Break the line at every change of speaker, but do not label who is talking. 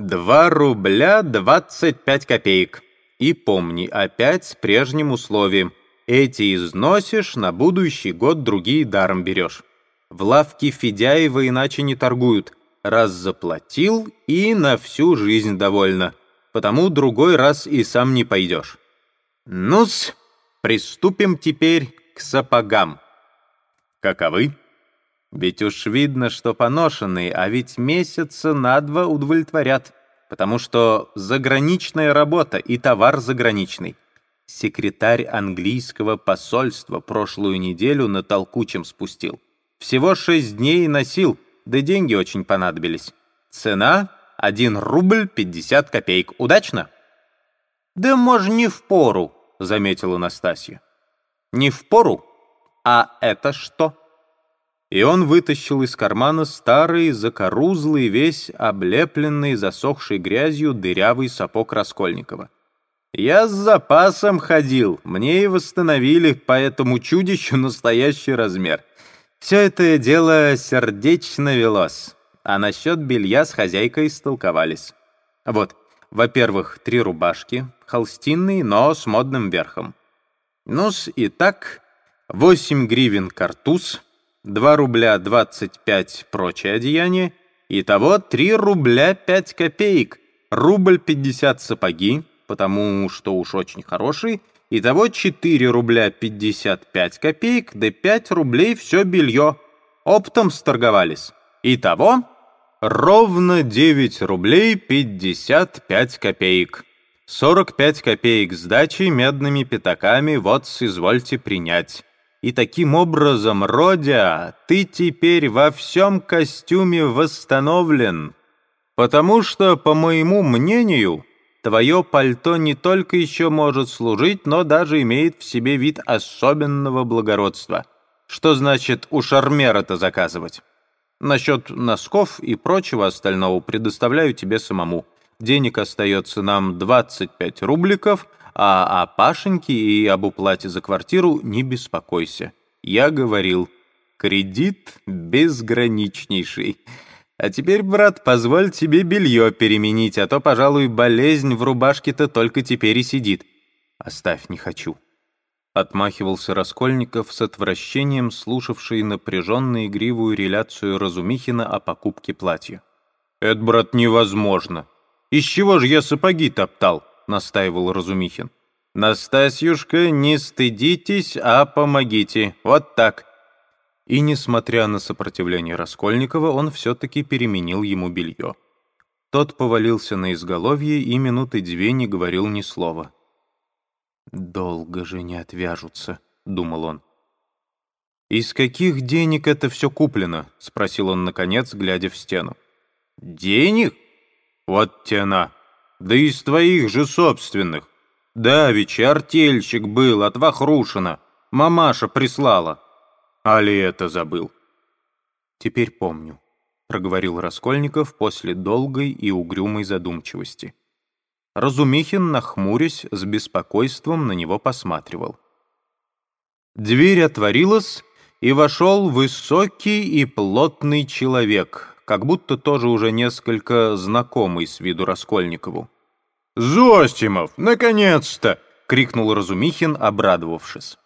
Два рубля двадцать пять копеек. И помни, опять с прежним условием. Эти износишь, на будущий год другие даром берешь. В лавке Федяева иначе не торгуют. Раз заплатил и на всю жизнь довольно. Потому другой раз и сам не пойдешь. Ну-с, приступим теперь к сапогам. Каковы? Ведь уж видно, что поношенные, а ведь месяца на два удовлетворят, потому что заграничная работа и товар заграничный. Секретарь английского посольства прошлую неделю на толкучем спустил. Всего шесть дней носил, да деньги очень понадобились. Цена — один рубль пятьдесят копеек. Удачно? «Да, может, не в пору», — заметила Настасья. «Не в пору? А это что?» И он вытащил из кармана старый, закорузлый, весь облепленный, засохшей грязью дырявый сапог Раскольникова. «Я с запасом ходил, мне и восстановили по этому чудищу настоящий размер. Все это дело сердечно велось, а насчет белья с хозяйкой истолковались. Вот, во-первых, три рубашки, холстинные, но с модным верхом. Ну-с, и так, восемь гривен картуз, два рубля двадцать пять прочее одеяние, итого три рубля пять копеек, рубль пятьдесят сапоги, потому что уж очень хороший, Итого 4 рубля 55 копеек, да 5 рублей все белье. Оптом сторговались. Итого ровно 9 рублей 55 копеек. 45 копеек сдачи медными пятаками вот извольте принять. И таким образом, Родя, ты теперь во всем костюме восстановлен. Потому что, по моему мнению, Твое пальто не только еще может служить, но даже имеет в себе вид особенного благородства. Что значит у шармера-то заказывать? Насчет носков и прочего остального предоставляю тебе самому. Денег остается нам 25 рубликов, а о Пашеньке и об уплате за квартиру не беспокойся. Я говорил, кредит безграничнейший. А теперь, брат, позволь тебе белье переменить, а то, пожалуй, болезнь в рубашке-то только теперь и сидит. Оставь, не хочу. Отмахивался Раскольников с отвращением, слушавший напряженно игривую реляцию Разумихина о покупке платья. «Это, брат, невозможно. Из чего же я сапоги топтал?» — настаивал Разумихин. «Настасьюшка, не стыдитесь, а помогите. Вот так. И, несмотря на сопротивление Раскольникова, он все-таки переменил ему белье. Тот повалился на изголовье и минуты две не говорил ни слова. «Долго же не отвяжутся», — думал он. «Из каких денег это все куплено?» — спросил он, наконец, глядя в стену. «Денег? Вот тена! Да из твоих же собственных! Давича артельщик был от Вахрушина, мамаша прислала». Али это забыл?» «Теперь помню», — проговорил Раскольников после долгой и угрюмой задумчивости. Разумихин, нахмурясь, с беспокойством на него посматривал. Дверь отворилась, и вошел высокий и плотный человек, как будто тоже уже несколько знакомый с виду Раскольникову. «Зостимов, наконец-то!» — крикнул Разумихин, обрадовавшись.